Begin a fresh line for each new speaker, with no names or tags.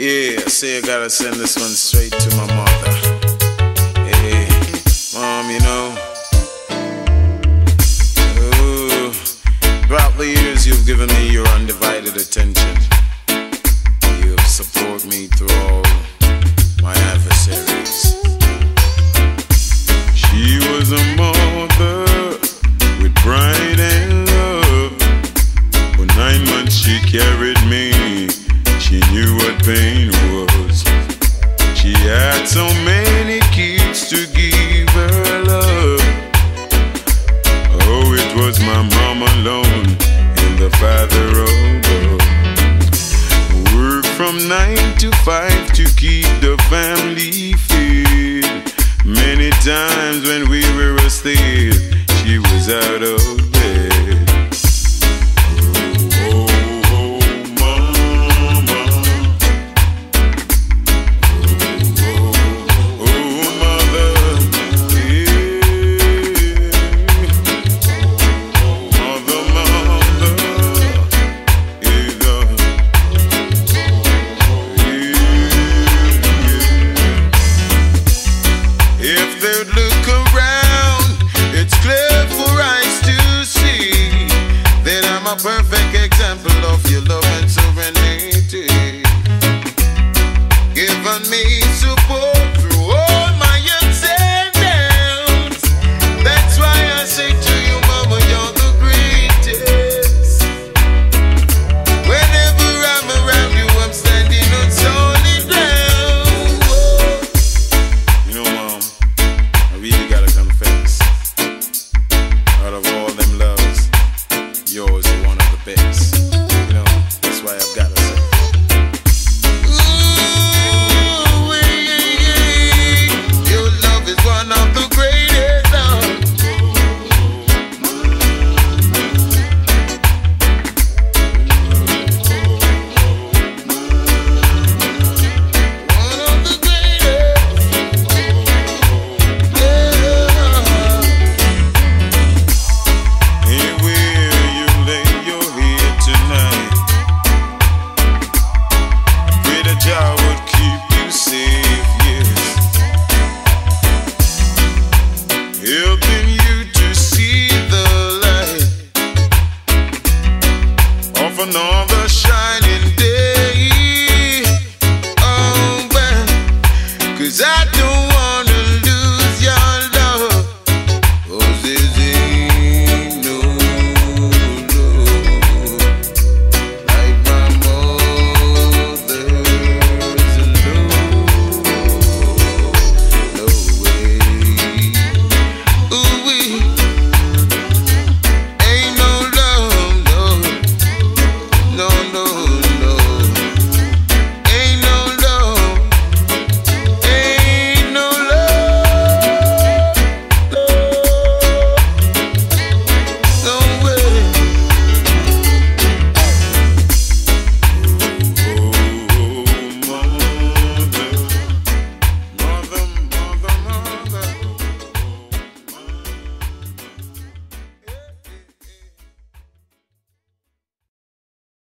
Yeah, I say I gotta send this one straight to my mother. Hey, mom, you know. Ooh, throughout the years, you've given me your undivided attention. You've supported me through all my adversaries. She was a mother with pride and love. For nine months, she carried me. To five to keep the family fed. Many times when we were asleep, she was out of always.